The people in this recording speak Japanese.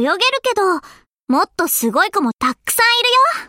泳げるけど、もっとすごい子もたくさんいるよ。